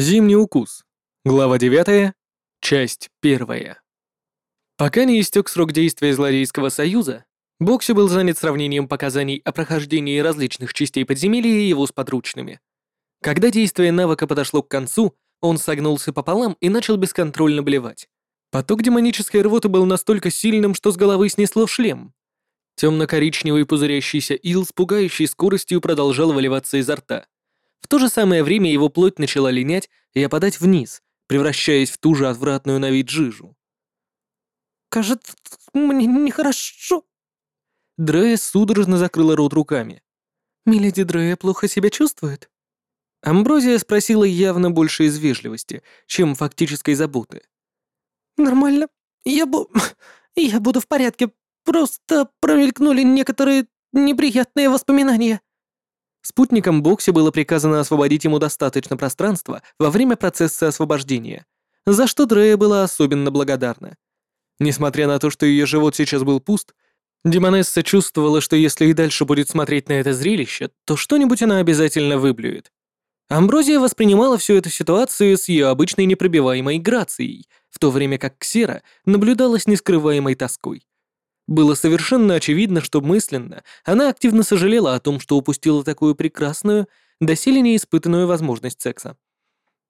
Зимний укус. Глава 9. Часть 1. Пока не истек срок действия Злодейского союза, Бокси был занят сравнением показаний о прохождении различных частей подземелья его с подручными. Когда действие навыка подошло к концу, он согнулся пополам и начал бесконтрольно блевать. Поток демонической рвоты был настолько сильным, что с головы снесло шлем. Темно-коричневый пузырящийся ил с пугающей скоростью продолжал выливаться изо рта. В то же самое время его плоть начала линять и опадать вниз, превращаясь в ту же отвратную на вид жижу. «Кажется, мне нехорошо». Дрея судорожно закрыла рот руками. «Миледи Дрея плохо себя чувствует?» Амброзия спросила явно больше из вежливости, чем фактической заботы. «Нормально. Я, бу... я буду в порядке. Просто промелькнули некоторые неприятные воспоминания». Спутникам Бокси было приказано освободить ему достаточно пространства во время процесса освобождения, за что Дрея была особенно благодарна. Несмотря на то, что ее живот сейчас был пуст, Демонесса чувствовала, что если и дальше будет смотреть на это зрелище, то что-нибудь она обязательно выблюет. Амброзия воспринимала всю эту ситуацию с ее обычной непробиваемой грацией, в то время как Ксера наблюдала с нескрываемой тоской. Было совершенно очевидно, что мысленно она активно сожалела о том, что упустила такую прекрасную, доселе неиспытанную возможность секса.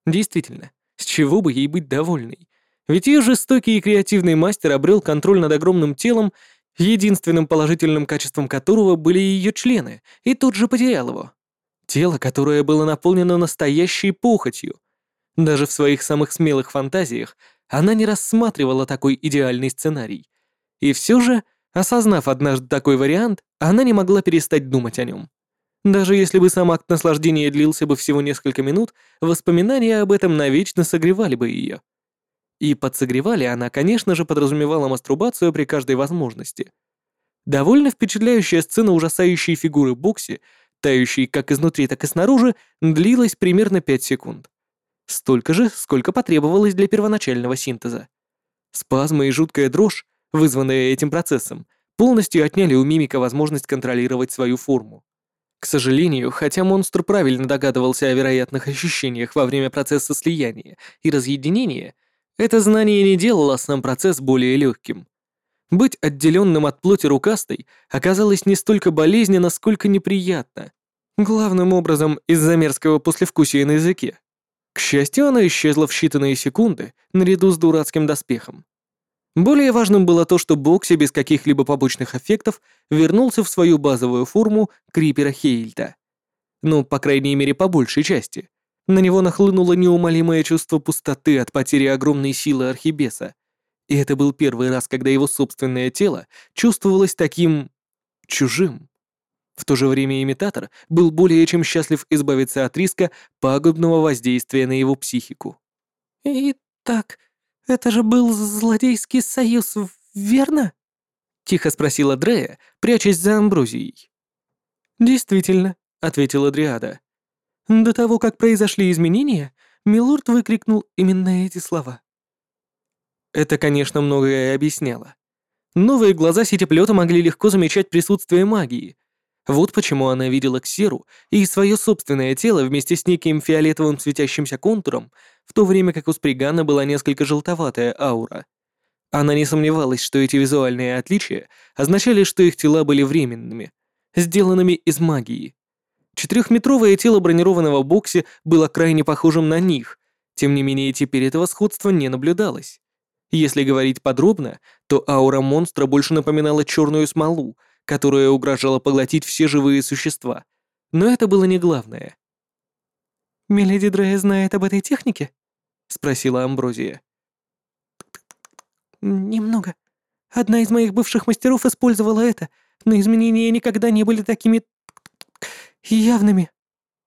Действительно, с чего бы ей быть довольной? Ведь ее жестокий и креативный мастер обрел контроль над огромным телом, единственным положительным качеством которого были ее члены, и тут же потерял его. Тело, которое было наполнено настоящей похотью. Даже в своих самых смелых фантазиях она не рассматривала такой идеальный сценарий. И все же, осознав однажды такой вариант, она не могла перестать думать о нем. Даже если бы сам акт наслаждения длился бы всего несколько минут, воспоминания об этом навечно согревали бы ее. И подсогревали она, конечно же, подразумевала мастурбацию при каждой возможности. Довольно впечатляющая сцена ужасающей фигуры Бокси, тающей как изнутри, так и снаружи, длилась примерно 5 секунд. Столько же, сколько потребовалось для первоначального синтеза. Спазмы и жуткая дрожь вызванные этим процессом, полностью отняли у мимика возможность контролировать свою форму. К сожалению, хотя монстр правильно догадывался о вероятных ощущениях во время процесса слияния и разъединения, это знание не делало сам процесс более легким. Быть отделенным от плоти рукастой оказалось не столько болезненно, сколько неприятно. Главным образом из-за мерзкого послевкусия на языке. К счастью, она исчезла в считанные секунды наряду с дурацким доспехом. Более важным было то, что Бокси без каких-либо побочных эффектов вернулся в свою базовую форму Крипера Хейльта. Ну, по крайней мере, по большей части. На него нахлынуло неумолимое чувство пустоты от потери огромной силы Архибеса. И это был первый раз, когда его собственное тело чувствовалось таким... чужим. В то же время имитатор был более чем счастлив избавиться от риска пагубного воздействия на его психику. «Итак, «Это же был злодейский союз, верно?» — тихо спросила Дрея, прячась за амброзией. «Действительно», — ответила Дриада. «До того, как произошли изменения, Милорд выкрикнул именно эти слова». Это, конечно, многое объясняло. Новые глаза сетеплета могли легко замечать присутствие магии, вот почему она видела Ксеру и свое собственное тело вместе с неким фиолетовым светящимся контуром, в то время как у Спригана была несколько желтоватая аура. Она не сомневалась, что эти визуальные отличия означали, что их тела были временными, сделанными из магии. Четырехметровое тело бронированного Бокси было крайне похожим на них, тем не менее теперь этого сходства не наблюдалось. Если говорить подробно, то аура монстра больше напоминала черную смолу, которая угрожала поглотить все живые существа. Но это было не главное. «Миледи Дрея знает об этой технике?» — спросила Амброзия. «Немного. Одна из моих бывших мастеров использовала это, но изменения никогда не были такими... явными».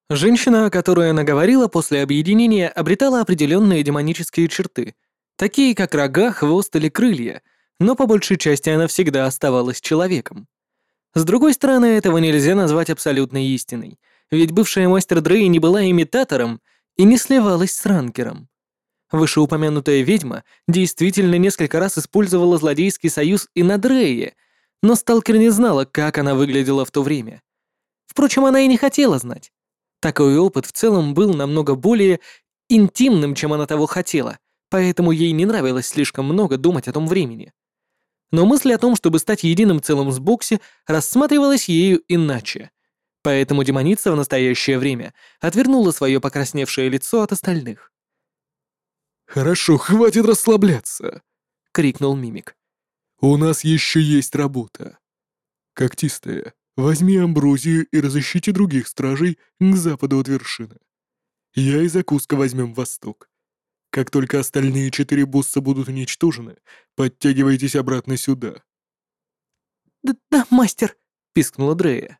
Женщина, о которой она говорила после объединения, обретала определенные демонические черты, такие как рога, хвост или крылья, но по большей части она всегда оставалась человеком. С другой стороны, этого нельзя назвать абсолютной истиной, ведь бывшая мастер Дрей не была имитатором и не сливалась с ранкером. Вышеупомянутая ведьма действительно несколько раз использовала злодейский союз и на Дрее, но сталкер не знала, как она выглядела в то время. Впрочем, она и не хотела знать. Такой опыт в целом был намного более интимным, чем она того хотела, поэтому ей не нравилось слишком много думать о том времени. Но мысль о том, чтобы стать единым целым с Бокси, рассматривалась ею иначе. Поэтому демоница в настоящее время отвернула свое покрасневшее лицо от остальных. «Хорошо, хватит расслабляться!» — крикнул мимик. «У нас еще есть работа. Когтистая, возьми амброзию и разыщите других стражей к западу от вершины. Я и закуска возьмем восток. Как только остальные четыре босса будут уничтожены, подтягивайтесь обратно сюда». «Да, да мастер», — пискнула Дрея.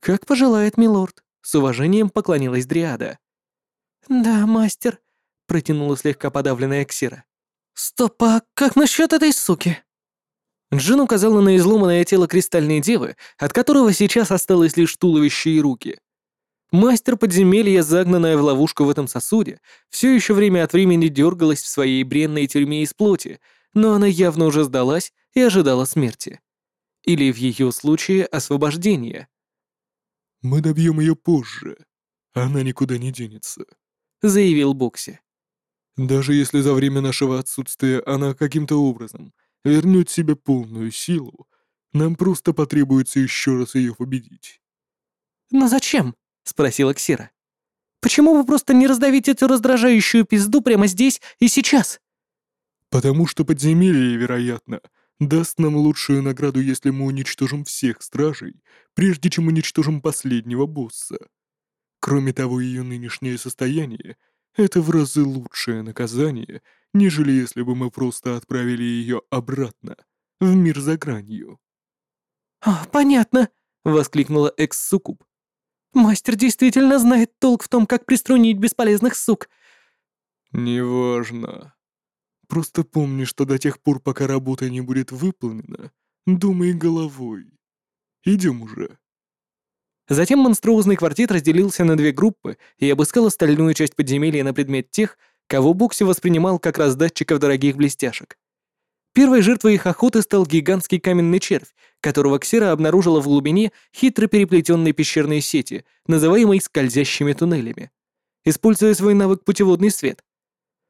«Как пожелает милорд», — с уважением поклонилась Дриада. «Да, мастер», — протянула слегка подавленная Ксира. «Стоп, а как насчет этой суки?» Джин указала на изломанное тело кристальной девы, от которого сейчас осталось лишь туловище и руки. Мастер подземелья, загнанная в ловушку в этом сосуде, все еще время от времени дергалась в своей бренной тюрьме из плоти, но она явно уже сдалась и ожидала смерти. Или в ее случае освобождения. «Мы добьем ее позже. Она никуда не денется», — заявил Бокси. «Даже если за время нашего отсутствия она каким-то образом вернет себе полную силу, нам просто потребуется еще раз ее победить». «Но зачем?» — спросила Ксира. «Почему вы просто не раздавите эту раздражающую пизду прямо здесь и сейчас?» «Потому что подземелье, вероятно, даст нам лучшую награду, если мы уничтожим всех стражей, прежде чем уничтожим последнего босса. Кроме того, ее нынешнее состояние — это в разы лучшее наказание, нежели если бы мы просто отправили ее обратно, в мир за гранью. «А, понятно», — воскликнула экс-суккуб. «Мастер действительно знает толк в том, как приструнить бесполезных сук». «Неважно», Просто помни, что до тех пор, пока работа не будет выполнена, думай головой. Идем уже. Затем монструозный квартет разделился на две группы и обыскал остальную часть подземелья на предмет тех, кого Бокси воспринимал как раздатчиков дорогих блестяшек. Первой жертвой их охоты стал гигантский каменный червь, которого Ксера обнаружила в глубине хитро переплетенной пещерной сети, называемой скользящими туннелями. Используя свой навык путеводный свет,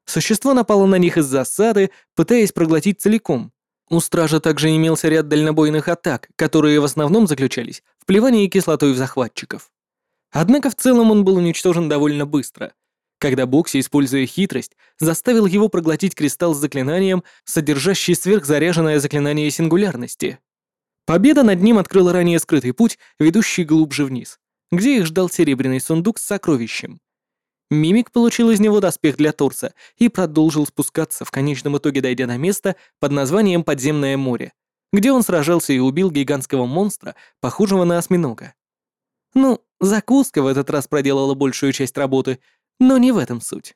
Существо напало на них из засады, пытаясь проглотить целиком. У стража также имелся ряд дальнобойных атак, которые в основном заключались в плевании кислотой в захватчиков. Однако в целом он был уничтожен довольно быстро, когда Бокси, используя хитрость, заставил его проглотить кристалл с заклинанием, содержащий сверхзаряженное заклинание сингулярности. Победа над ним открыла ранее скрытый путь, ведущий глубже вниз, где их ждал серебряный сундук с сокровищем. Мимик получил из него доспех для торса и продолжил спускаться, в конечном итоге дойдя на место под названием Подземное море, где он сражался и убил гигантского монстра, похожего на осьминога. Ну, закуска в этот раз проделала большую часть работы, но не в этом суть.